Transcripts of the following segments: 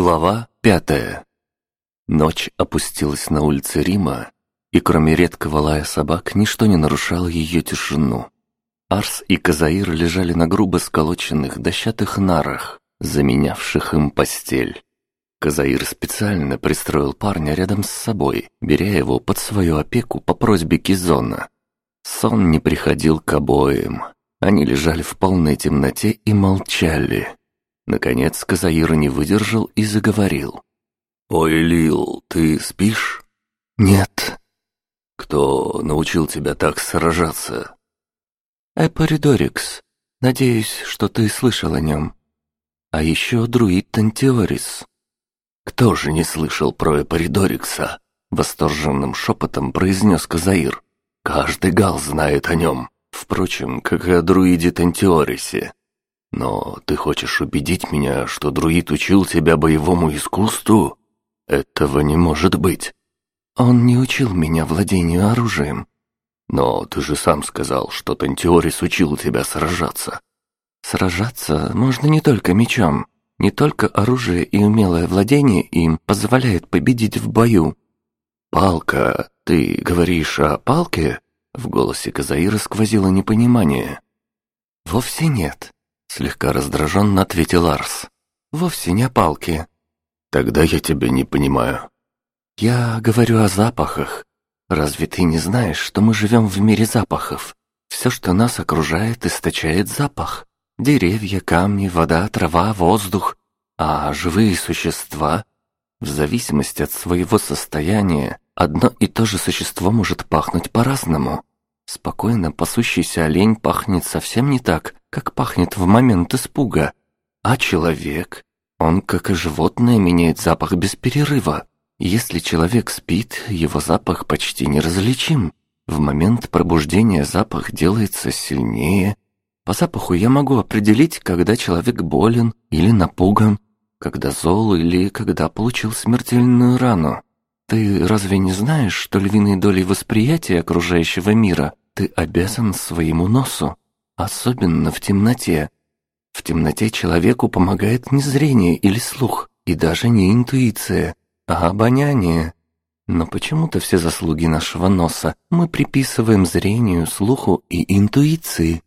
Глава пятая. Ночь опустилась на улицы Рима, и кроме редкого лая собак ничто не нарушало ее тишину. Арс и Казаир лежали на грубо сколоченных дощатых нарах, заменявших им постель. Казаир специально пристроил парня рядом с собой, беря его под свою опеку по просьбе Кизона. Сон не приходил к обоим. Они лежали в полной темноте и молчали. Наконец Казаир не выдержал и заговорил. «Ой, Лил, ты спишь?» «Нет». «Кто научил тебя так сражаться?» «Эпоридорикс. Надеюсь, что ты слышал о нем. А еще друид Тантиорис». «Кто же не слышал про Эпоридорикса?» Восторженным шепотом произнес Казаир. «Каждый гал знает о нем. Впрочем, как и о друиде Тантиорисе. Но ты хочешь убедить меня, что друид учил тебя боевому искусству? Этого не может быть. Он не учил меня владению оружием. Но ты же сам сказал, что Тантиорис учил тебя сражаться. Сражаться можно не только мечом. Не только оружие и умелое владение им позволяет победить в бою. «Палка, ты говоришь о палке?» В голосе Казаира сквозило непонимание. «Вовсе нет. Слегка раздраженно ответил Арс. «Вовсе не о палке». «Тогда я тебя не понимаю». «Я говорю о запахах. Разве ты не знаешь, что мы живем в мире запахов? Все, что нас окружает, источает запах. Деревья, камни, вода, трава, воздух. А живые существа, в зависимости от своего состояния, одно и то же существо может пахнуть по-разному. Спокойно пасущийся олень пахнет совсем не так, как пахнет в момент испуга. А человек? Он, как и животное, меняет запах без перерыва. Если человек спит, его запах почти неразличим. В момент пробуждения запах делается сильнее. По запаху я могу определить, когда человек болен или напуган, когда зол или когда получил смертельную рану. Ты разве не знаешь, что львиной долей восприятия окружающего мира ты обязан своему носу? Особенно в темноте. В темноте человеку помогает не зрение или слух, и даже не интуиция, а обоняние. Но почему-то все заслуги нашего носа мы приписываем зрению, слуху и интуиции.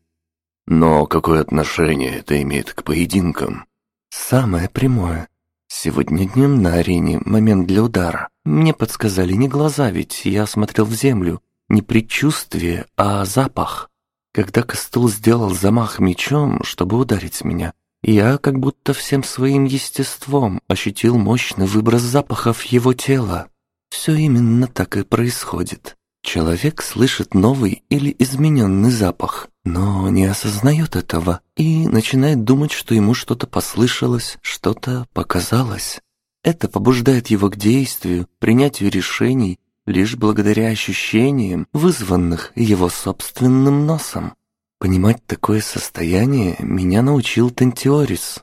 Но какое отношение это имеет к поединкам? Самое прямое. Сегодня днем на арене момент для удара. Мне подсказали не глаза, ведь я смотрел в землю. Не предчувствие, а запах. Когда Костул сделал замах мечом, чтобы ударить меня, я как будто всем своим естеством ощутил мощный выброс запахов его тела. Все именно так и происходит. Человек слышит новый или измененный запах, но не осознает этого и начинает думать, что ему что-то послышалось, что-то показалось. Это побуждает его к действию, принятию решений лишь благодаря ощущениям, вызванных его собственным носом. Понимать такое состояние меня научил Тентиорис.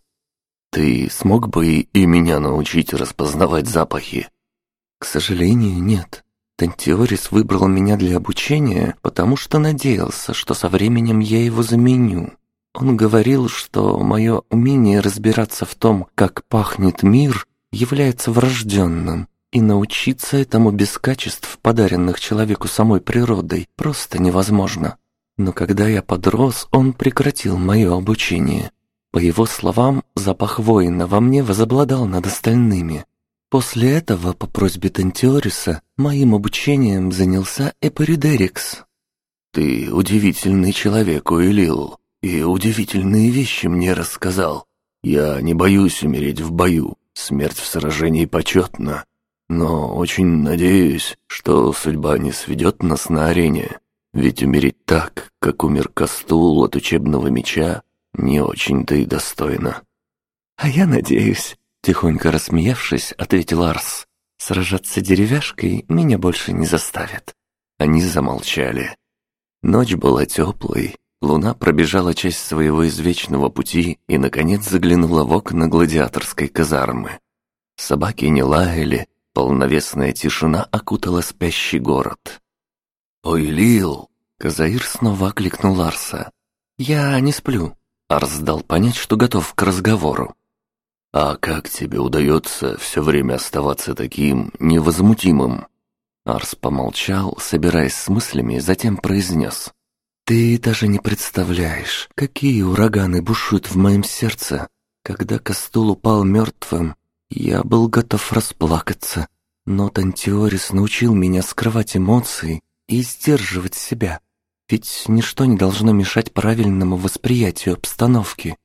Ты смог бы и меня научить распознавать запахи? К сожалению, нет. Тентиорис выбрал меня для обучения, потому что надеялся, что со временем я его заменю. Он говорил, что мое умение разбираться в том, как пахнет мир, является врожденным, и научиться этому без качеств, подаренных человеку самой природой, просто невозможно. Но когда я подрос, он прекратил мое обучение. По его словам, запах воина во мне возобладал над остальными. После этого, по просьбе Тантиориса, моим обучением занялся Эпоридерикс. «Ты удивительный человек, Уилил, и удивительные вещи мне рассказал. Я не боюсь умереть в бою, смерть в сражении почетна, но очень надеюсь, что судьба не сведет нас на арене. Ведь умереть так, как умер Кастул от учебного меча, не очень-то и достойно. «А я надеюсь», — тихонько рассмеявшись, ответил Арс. «Сражаться деревяшкой меня больше не заставят». Они замолчали. Ночь была теплой, луна пробежала часть своего извечного пути и, наконец, заглянула в окна гладиаторской казармы. Собаки не лаяли, Полновесная тишина окутала спящий город. «Ой, Лил!» — Казаир снова окликнул Арса. «Я не сплю», — Арс дал понять, что готов к разговору. «А как тебе удается все время оставаться таким невозмутимым?» Арс помолчал, собираясь с мыслями, затем произнес. «Ты даже не представляешь, какие ураганы бушуют в моем сердце. Когда Кастул упал мертвым, я был готов расплакаться, но Тантиорис научил меня скрывать эмоции и сдерживать себя. Ведь ничто не должно мешать правильному восприятию обстановки.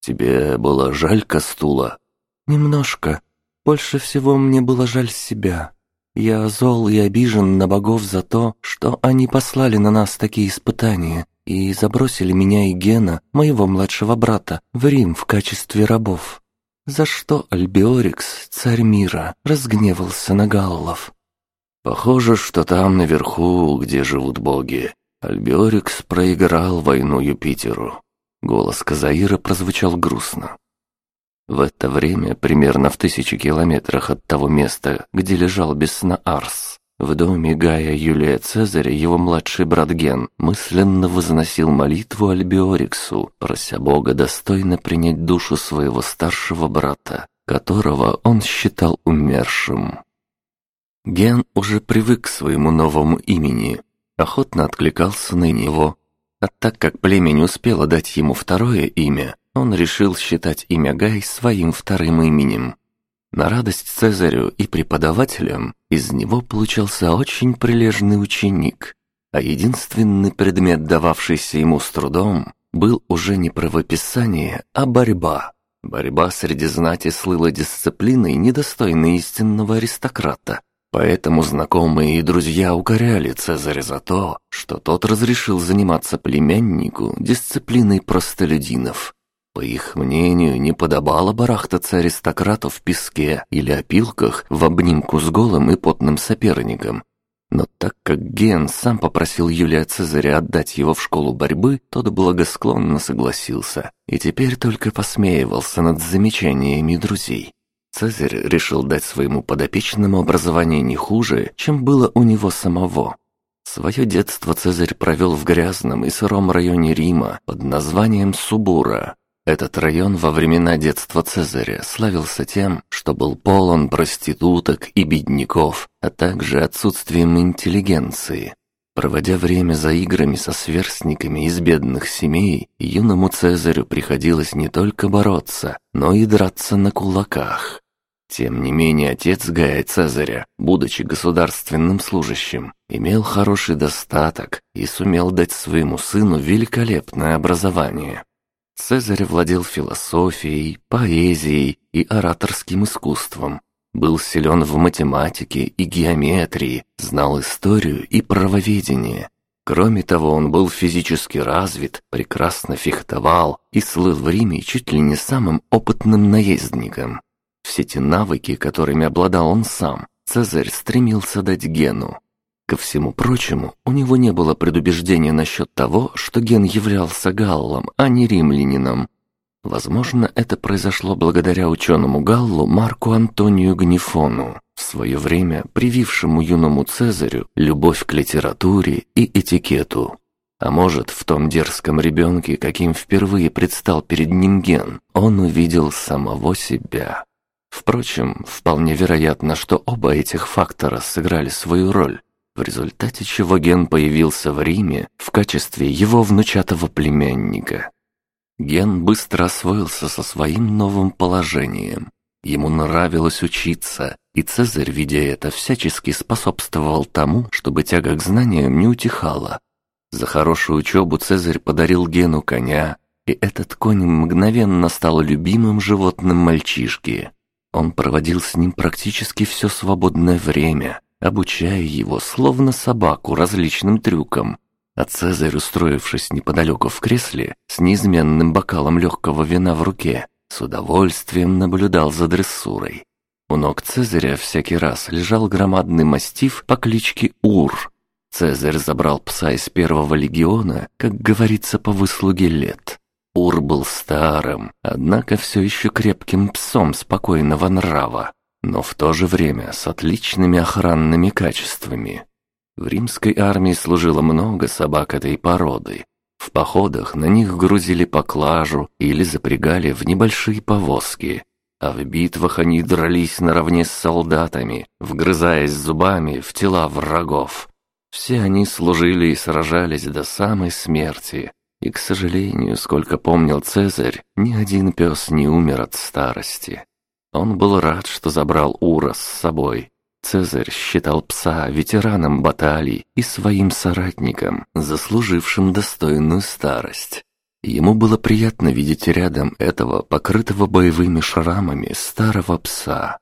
«Тебе было жаль Кастула?» «Немножко. Больше всего мне было жаль себя. Я зол и обижен на богов за то, что они послали на нас такие испытания и забросили меня и Гена, моего младшего брата, в Рим в качестве рабов. За что Альбиорикс, царь мира, разгневался на галлов. Похоже, что там наверху, где живут боги, Альбиорикс проиграл войну Юпитеру. Голос Казаира прозвучал грустно. В это время, примерно в тысячи километрах от того места, где лежал без сна Арс, в доме Гая Юлия Цезаря его младший брат Ген мысленно возносил молитву Альбиориксу, прося Бога достойно принять душу своего старшего брата, которого он считал умершим. Ген уже привык к своему новому имени, охотно откликался на него а так как племя не успело дать ему второе имя, он решил считать имя Гай своим вторым именем. На радость Цезарю и преподавателям из него получался очень прилежный ученик, а единственный предмет, дававшийся ему с трудом, был уже не правописание, а борьба. Борьба среди знати слыла дисциплиной, недостойной истинного аристократа, Поэтому знакомые и друзья укоряли Цезаря за то, что тот разрешил заниматься племяннику дисциплиной простолюдинов. По их мнению, не подобало барахтаться аристократу в песке или опилках в обнимку с голым и потным соперником. Но так как Ген сам попросил Юлия Цезаря отдать его в школу борьбы, тот благосклонно согласился и теперь только посмеивался над замечаниями друзей. Цезарь решил дать своему подопечному образование не хуже, чем было у него самого. Свое детство Цезарь провел в грязном и сыром районе Рима под названием Субура. Этот район во времена детства Цезаря славился тем, что был полон проституток и бедняков, а также отсутствием интеллигенции. Проводя время за играми со сверстниками из бедных семей, юному Цезарю приходилось не только бороться, но и драться на кулаках. Тем не менее, отец Гая Цезаря, будучи государственным служащим, имел хороший достаток и сумел дать своему сыну великолепное образование. Цезарь владел философией, поэзией и ораторским искусством, был силен в математике и геометрии, знал историю и правоведение. Кроме того, он был физически развит, прекрасно фехтовал и слыл в Риме чуть ли не самым опытным наездником. Все те навыки, которыми обладал он сам, Цезарь стремился дать Гену. Ко всему прочему, у него не было предубеждения насчет того, что Ген являлся галлом, а не римлянином. Возможно, это произошло благодаря ученому галлу Марку Антонию Гнифону, в свое время привившему юному Цезарю любовь к литературе и этикету. А может, в том дерзком ребенке, каким впервые предстал перед ним Ген, он увидел самого себя. Впрочем, вполне вероятно, что оба этих фактора сыграли свою роль, в результате чего Ген появился в Риме в качестве его внучатого племянника. Ген быстро освоился со своим новым положением. Ему нравилось учиться, и Цезарь, видя это, всячески способствовал тому, чтобы тяга к знаниям не утихала. За хорошую учебу Цезарь подарил Гену коня, и этот конь мгновенно стал любимым животным мальчишки. Он проводил с ним практически все свободное время, обучая его, словно собаку, различным трюкам. А Цезарь, устроившись неподалеку в кресле, с неизменным бокалом легкого вина в руке, с удовольствием наблюдал за дрессурой. У ног Цезаря всякий раз лежал громадный мастиф по кличке Ур. Цезарь забрал пса из первого легиона, как говорится, по выслуге лет. Ур был старым, однако все еще крепким псом спокойного нрава, но в то же время с отличными охранными качествами. В римской армии служило много собак этой породы. В походах на них грузили поклажу или запрягали в небольшие повозки. а в битвах они дрались наравне с солдатами, вгрызаясь зубами в тела врагов. Все они служили и сражались до самой смерти, и, к сожалению, сколько помнил Цезарь, ни один пес не умер от старости. Он был рад, что забрал Ура с собой. Цезарь считал пса ветераном баталий и своим соратником, заслужившим достойную старость. Ему было приятно видеть рядом этого покрытого боевыми шрамами старого пса.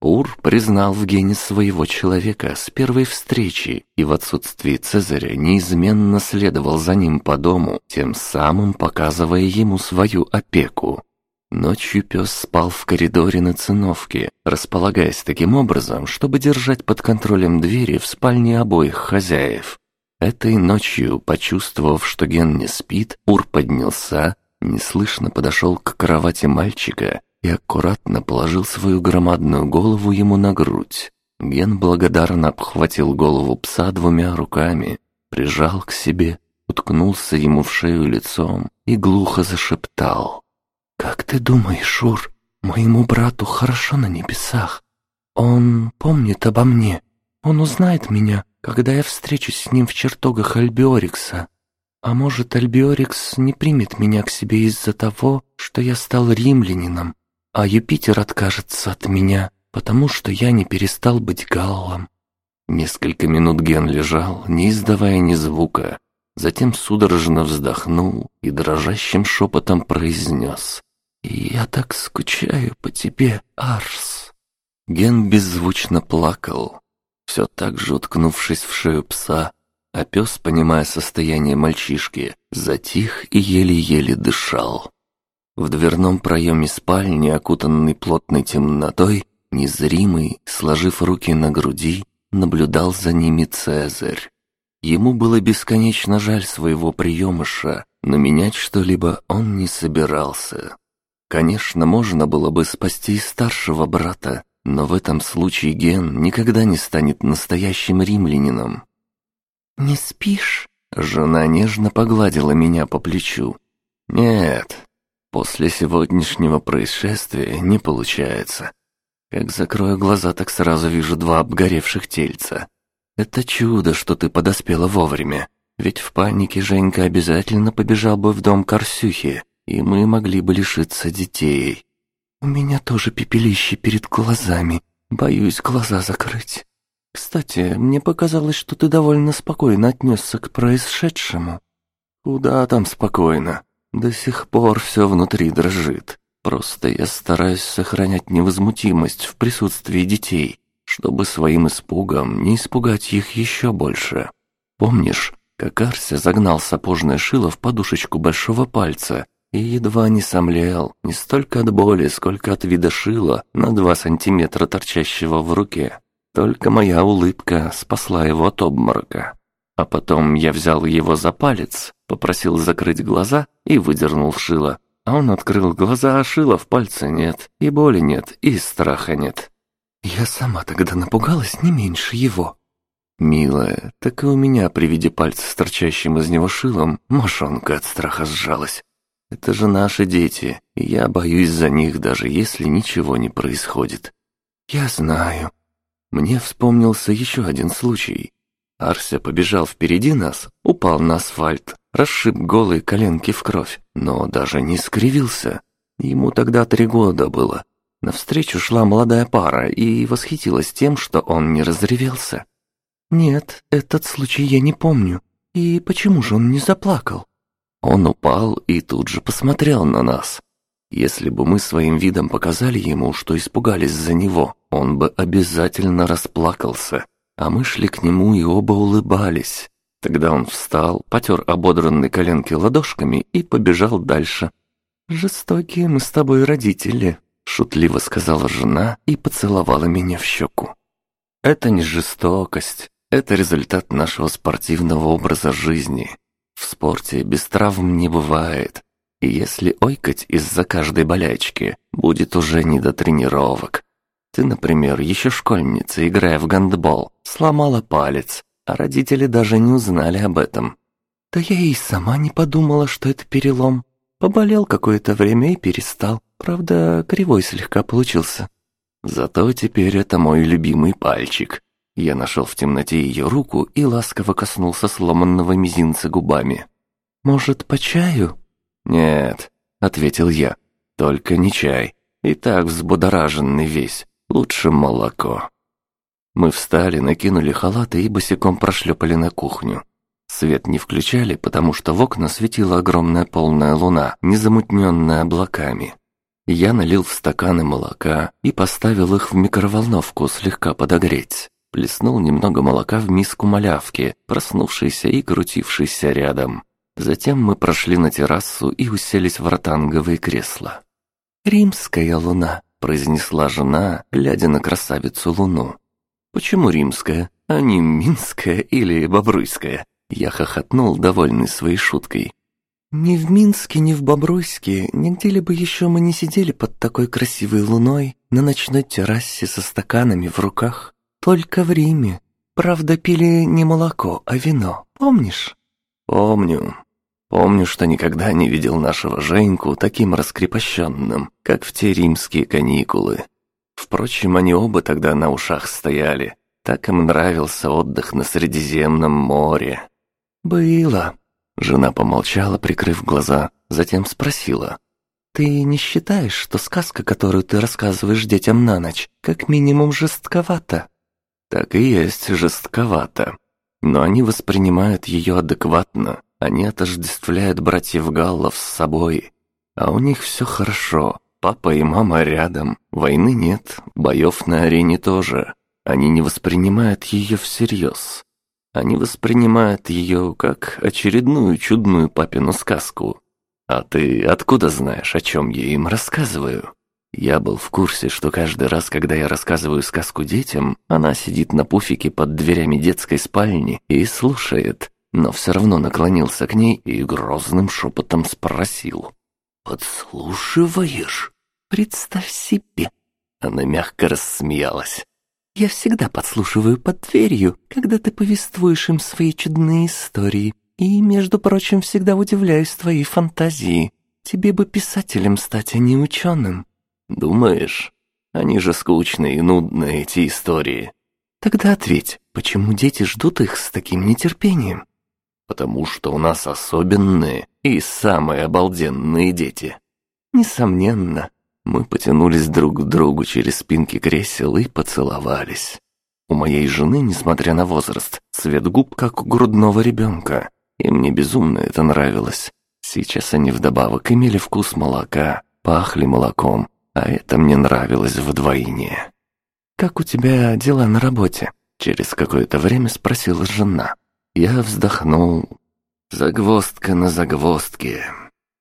Ур признал в гене своего человека с первой встречи и в отсутствии Цезаря неизменно следовал за ним по дому, тем самым показывая ему свою опеку. Ночью пес спал в коридоре на циновке, располагаясь таким образом, чтобы держать под контролем двери в спальне обоих хозяев. Этой ночью, почувствовав, что Ген не спит, Ур поднялся, неслышно подошел к кровати мальчика и аккуратно положил свою громадную голову ему на грудь. Ген благодарно обхватил голову пса двумя руками, прижал к себе, уткнулся ему в шею лицом и глухо зашептал. «Как ты думаешь, Ур, моему брату хорошо на небесах? Он помнит обо мне, он узнает меня, когда я встречусь с ним в чертогах Альбиорикса. А может, Альбиорикс не примет меня к себе из-за того, что я стал римлянином, а Юпитер откажется от меня, потому что я не перестал быть галлом. Несколько минут Ген лежал, не издавая ни звука, затем судорожно вздохнул и дрожащим шепотом произнес «Я так скучаю по тебе, Арс». Ген беззвучно плакал, все так же уткнувшись в шею пса, а пес, понимая состояние мальчишки, затих и еле-еле дышал. В дверном проеме спальни, окутанный плотной темнотой, незримый, сложив руки на груди, наблюдал за ними Цезарь. Ему было бесконечно жаль своего приемыша, но менять что-либо он не собирался. Конечно, можно было бы спасти старшего брата, но в этом случае Ген никогда не станет настоящим римлянином. «Не спишь?» Жена нежно погладила меня по плечу. «Нет, После сегодняшнего происшествия не получается. Как закрою глаза, так сразу вижу два обгоревших тельца. Это чудо, что ты подоспела вовремя. Ведь в панике Женька обязательно побежал бы в дом Корсюхи, и мы могли бы лишиться детей. У меня тоже пепелище перед глазами. Боюсь глаза закрыть. Кстати, мне показалось, что ты довольно спокойно отнесся к происшедшему. Куда там спокойно? До сих пор все внутри дрожит. Просто я стараюсь сохранять невозмутимость в присутствии детей, чтобы своим испугом не испугать их еще больше. Помнишь, как Арся загнал сапожное шило в подушечку большого пальца и едва не сомлел не столько от боли, сколько от вида шила на два сантиметра торчащего в руке. Только моя улыбка спасла его от обморока. А потом я взял его за палец, попросил закрыть глаза и выдернул шило. А он открыл глаза, а шила в пальце нет, и боли нет, и страха нет. Я сама тогда напугалась не меньше его. Милая, так и у меня при виде пальца с торчащим из него шилом мошонка от страха сжалась. Это же наши дети, и я боюсь за них, даже если ничего не происходит. Я знаю. Мне вспомнился еще один случай. Арся побежал впереди нас, упал на асфальт, расшиб голые коленки в кровь, но даже не скривился. Ему тогда три года было. Навстречу шла молодая пара и восхитилась тем, что он не разревелся. «Нет, этот случай я не помню. И почему же он не заплакал?» Он упал и тут же посмотрел на нас. Если бы мы своим видом показали ему, что испугались за него, он бы обязательно расплакался а мы шли к нему и оба улыбались. Тогда он встал, потер ободранные коленки ладошками и побежал дальше. «Жестокие мы с тобой родители», — шутливо сказала жена и поцеловала меня в щеку. «Это не жестокость, это результат нашего спортивного образа жизни. В спорте без травм не бывает, и если ойкать из-за каждой болячки, будет уже не до тренировок. Ты, например, еще школьница, играя в гандбол, сломала палец, а родители даже не узнали об этом. Да я и сама не подумала, что это перелом. Поболел какое-то время и перестал. Правда, кривой слегка получился. Зато теперь это мой любимый пальчик. Я нашел в темноте ее руку и ласково коснулся сломанного мизинца губами. «Может, по чаю?» «Нет», — ответил я, — «только не чай. И так взбудораженный весь. Лучше молоко». Мы встали, накинули халаты и босиком прошлепали на кухню. Свет не включали, потому что в окна светила огромная полная луна, незамутненная облаками. Я налил в стаканы молока и поставил их в микроволновку слегка подогреть. Плеснул немного молока в миску малявки, проснувшейся и крутившейся рядом. Затем мы прошли на террасу и уселись в ротанговые кресла. «Римская луна», — произнесла жена, глядя на красавицу луну. «Почему римская, а не минская или бобруйская?» Я хохотнул, довольный своей шуткой. Ни в Минске, ни в Бобруйске, нигде бы еще мы не сидели под такой красивой луной на ночной террасе со стаканами в руках. Только в Риме. Правда, пили не молоко, а вино, помнишь? Помню. Помню, что никогда не видел нашего Женьку таким раскрепощенным, как в те римские каникулы. Впрочем, они оба тогда на ушах стояли. Так им нравился отдых на Средиземном море. «Было», Жена помолчала, прикрыв глаза, затем спросила. «Ты не считаешь, что сказка, которую ты рассказываешь детям на ночь, как минимум жестковата?» «Так и есть жестковато. Но они воспринимают ее адекватно, они отождествляют братьев Галлов с собой. А у них все хорошо, папа и мама рядом, войны нет, боев на арене тоже. Они не воспринимают ее всерьез. Они воспринимают ее как очередную чудную папину сказку. А ты откуда знаешь, о чем я им рассказываю? Я был в курсе, что каждый раз, когда я рассказываю сказку детям, она сидит на пуфике под дверями детской спальни и слушает, но все равно наклонился к ней и грозным шепотом спросил. «Подслушиваешь? Представь себе!» Она мягко рассмеялась. Я всегда подслушиваю под дверью, когда ты повествуешь им свои чудные истории. И, между прочим, всегда удивляюсь твоей фантазии. Тебе бы писателем стать, а не ученым». «Думаешь? Они же скучные и нудные, эти истории». «Тогда ответь, почему дети ждут их с таким нетерпением?» «Потому что у нас особенные и самые обалденные дети». «Несомненно. Мы потянулись друг к другу через спинки кресел и поцеловались. У моей жены, несмотря на возраст, цвет губ как у грудного ребенка, и мне безумно это нравилось. Сейчас они вдобавок имели вкус молока, пахли молоком, а это мне нравилось вдвойне. «Как у тебя дела на работе?» Через какое-то время спросила жена. Я вздохнул. Загвоздка на загвоздке.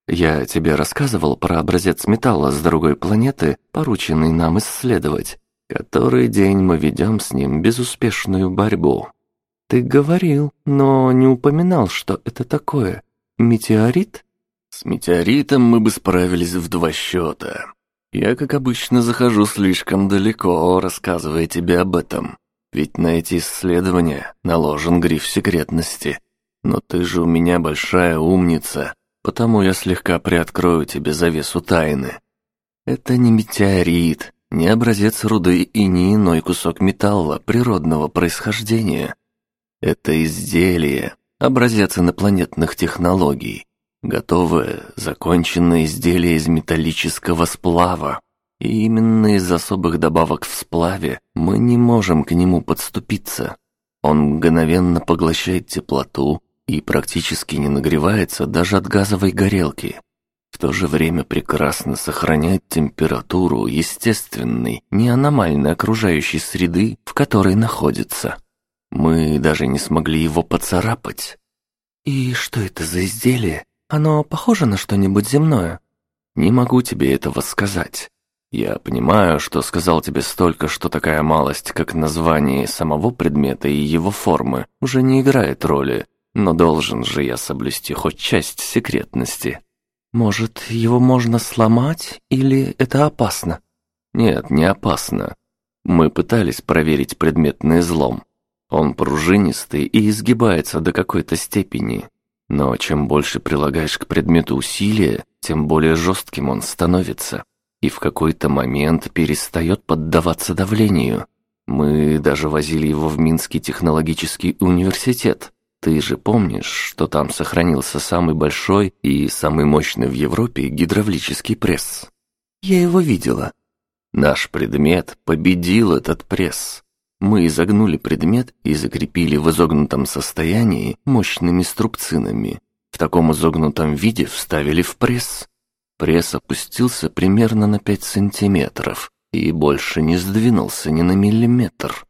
Я тебе рассказывал про образец металла с другой планеты, порученный нам исследовать. Который день мы ведем с ним безуспешную борьбу. Ты говорил, но не упоминал, что это такое. Метеорит? С метеоритом мы бы справились в два счета. Я, как обычно, захожу слишком далеко, рассказывая тебе об этом. Ведь на эти исследования наложен гриф секретности. Но ты же у меня большая умница, потому я слегка приоткрою тебе завесу тайны. Это не метеорит, не образец руды и не иной кусок металла природного происхождения. Это изделие, образец инопланетных технологий, готовое, законченное изделие из металлического сплава. И именно из особых добавок в сплаве мы не можем к нему подступиться. Он мгновенно поглощает теплоту, и практически не нагревается даже от газовой горелки. В то же время прекрасно сохраняет температуру естественной, не аномальной окружающей среды, в которой находится. Мы даже не смогли его поцарапать. «И что это за изделие? Оно похоже на что-нибудь земное?» «Не могу тебе этого сказать. Я понимаю, что сказал тебе столько, что такая малость, как название самого предмета и его формы, уже не играет роли, но должен же я соблюсти хоть часть секретности. Может, его можно сломать или это опасно? Нет, не опасно. Мы пытались проверить предметный излом. Он пружинистый и изгибается до какой-то степени. Но чем больше прилагаешь к предмету усилия, тем более жестким он становится. и в какой-то момент перестает поддаваться давлению. Мы даже возили его в Минский технологический университет. Ты же помнишь, что там сохранился самый большой и самый мощный в Европе гидравлический пресс? Я его видела. Наш предмет победил этот пресс. Мы изогнули предмет и закрепили в изогнутом состоянии мощными струбцинами. В таком изогнутом виде вставили в пресс. Пресс опустился примерно на 5 сантиметров и больше не сдвинулся ни на миллиметр.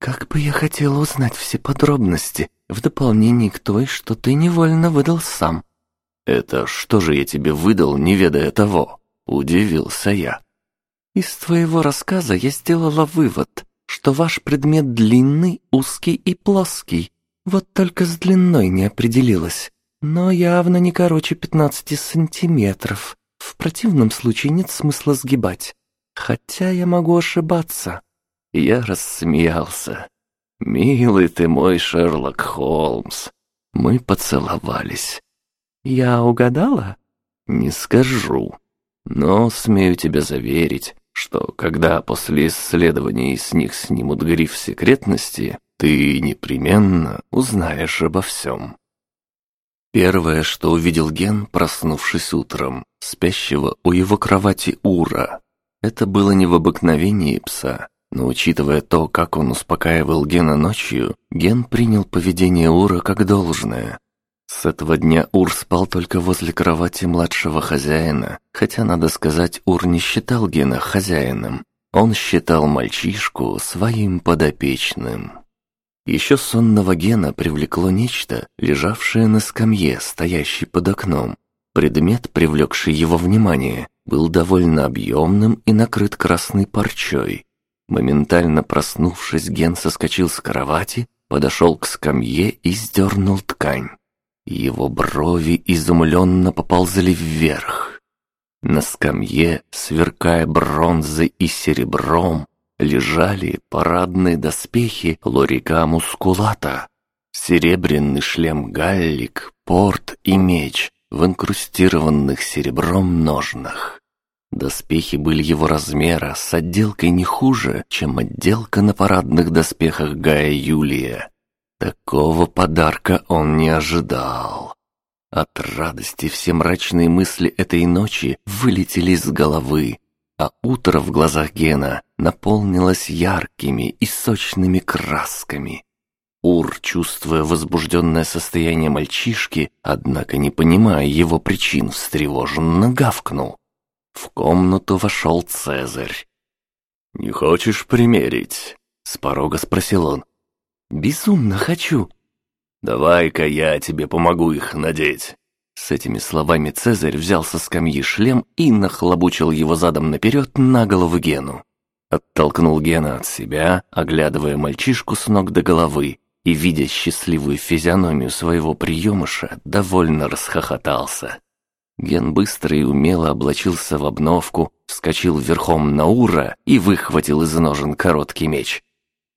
Как бы я хотела узнать все подробности, в дополнение к той, что ты невольно выдал сам. Это что же я тебе выдал, не ведая того? Удивился я. Из твоего рассказа я сделала вывод, что ваш предмет длинный, узкий и плоский. Вот только с длиной не определилась, но явно не короче 15 сантиметров. В противном случае нет смысла сгибать. Хотя я могу ошибаться. Я рассмеялся. «Милый ты мой Шерлок Холмс!» Мы поцеловались. «Я угадала?» «Не скажу. Но смею тебя заверить, что когда после исследований с них снимут гриф секретности, ты непременно узнаешь обо всем». Первое, что увидел Ген, проснувшись утром, спящего у его кровати Ура, это было не в обыкновении пса, но учитывая то, как он успокаивал Гена ночью, Ген принял поведение Ура как должное. С этого дня Ур спал только возле кровати младшего хозяина, хотя, надо сказать, Ур не считал Гена хозяином. Он считал мальчишку своим подопечным. Еще сонного Гена привлекло нечто, лежавшее на скамье, стоящей под окном. Предмет, привлекший его внимание, был довольно объемным и накрыт красной парчой. Моментально проснувшись, Ген соскочил с кровати, подошел к скамье и сдернул ткань. Его брови изумленно поползли вверх. На скамье, сверкая бронзой и серебром, лежали парадные доспехи Лорика Мускулата, серебряный шлем Галлик, порт и меч в инкрустированных серебром ножнах. Доспехи были его размера с отделкой не хуже, чем отделка на парадных доспехах Гая Юлия. Такого подарка он не ожидал. От радости все мрачные мысли этой ночи вылетели из головы, а утро в глазах Гена наполнилось яркими и сочными красками. Ур, чувствуя возбужденное состояние мальчишки, однако не понимая его причин, встревоженно гавкнул. В комнату вошел Цезарь. «Не хочешь примерить?» — с порога спросил он. «Безумно хочу». «Давай-ка я тебе помогу их надеть». С этими словами Цезарь взял со скамьи шлем и нахлобучил его задом наперед на голову Гену. Оттолкнул Гена от себя, оглядывая мальчишку с ног до головы, и, видя счастливую физиономию своего приемыша, довольно расхохотался. Ген быстро и умело облачился в обновку, вскочил верхом на Ура и выхватил из ножен короткий меч.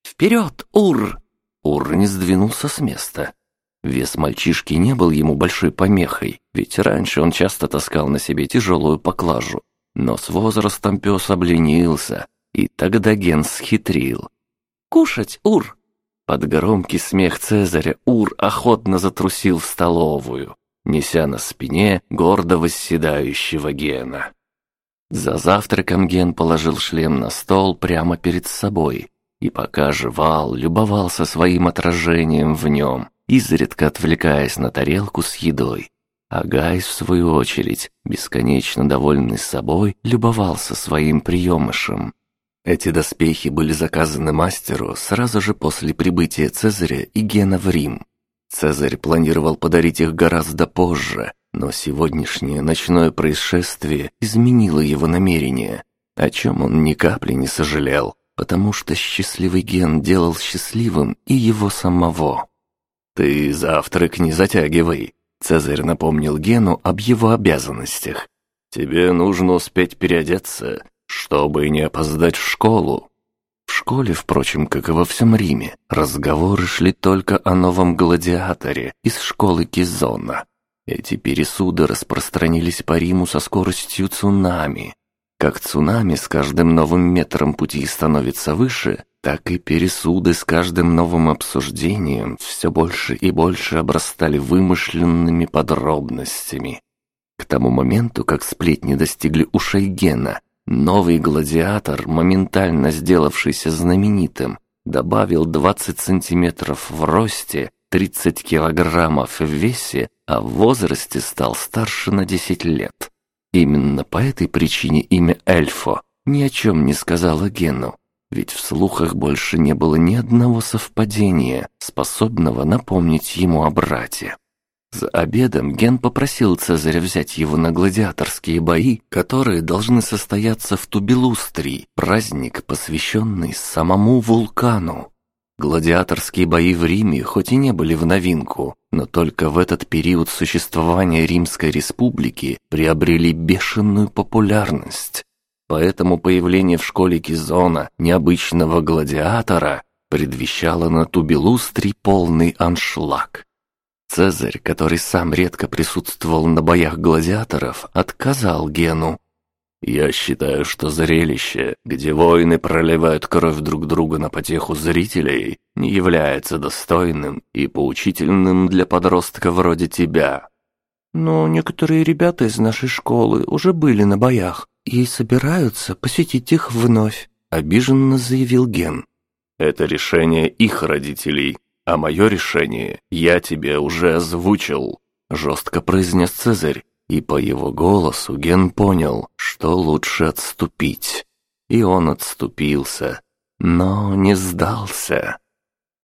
«Вперед, Ур!» Ур не сдвинулся с места. Вес мальчишки не был ему большой помехой, ведь раньше он часто таскал на себе тяжелую поклажу. Но с возрастом пес обленился, и тогда Ген схитрил. «Кушать, Ур!» Под громкий смех Цезаря Ур охотно затрусил в столовую неся на спине гордо восседающего Гена. За завтраком Ген положил шлем на стол прямо перед собой и пока жевал, любовался своим отражением в нем, изредка отвлекаясь на тарелку с едой. А Гайс, в свою очередь, бесконечно довольный собой, любовался своим приемышем. Эти доспехи были заказаны мастеру сразу же после прибытия Цезаря и Гена в Рим. Цезарь планировал подарить их гораздо позже, но сегодняшнее ночное происшествие изменило его намерение, о чем он ни капли не сожалел, потому что счастливый ген делал счастливым и его самого. «Ты завтрак не затягивай», — Цезарь напомнил Гену об его обязанностях. «Тебе нужно успеть переодеться, чтобы не опоздать в школу». В школе, впрочем, как и во всем Риме, разговоры шли только о новом гладиаторе из школы Кизона. Эти пересуды распространились по Риму со скоростью цунами. Как цунами с каждым новым метром пути становится выше, так и пересуды с каждым новым обсуждением все больше и больше обрастали вымышленными подробностями. К тому моменту, как сплетни достигли ушей Гена, новый гладиатор, моментально сделавшийся знаменитым, добавил 20 сантиметров в росте, 30 килограммов в весе, а в возрасте стал старше на 10 лет. Именно по этой причине имя Эльфо ни о чем не сказала Гену, ведь в слухах больше не было ни одного совпадения, способного напомнить ему о брате. За обедом Ген попросил Цезаря взять его на гладиаторские бои, которые должны состояться в Тубилустрии, праздник, посвященный самому вулкану. Гладиаторские бои в Риме хоть и не были в новинку, но только в этот период существования Римской Республики приобрели бешеную популярность. Поэтому появление в школе Кизона необычного гладиатора предвещало на Тубилустре полный аншлаг. Цезарь, который сам редко присутствовал на боях гладиаторов, отказал Гену. «Я считаю, что зрелище, где воины проливают кровь друг друга на потеху зрителей, не является достойным и поучительным для подростка вроде тебя». «Но некоторые ребята из нашей школы уже были на боях и собираются посетить их вновь», — обиженно заявил Ген. «Это решение их родителей, а мое решение я тебе уже озвучил», — жестко произнес Цезарь, и по его голосу Ген понял, что лучше отступить. И он отступился, но не сдался.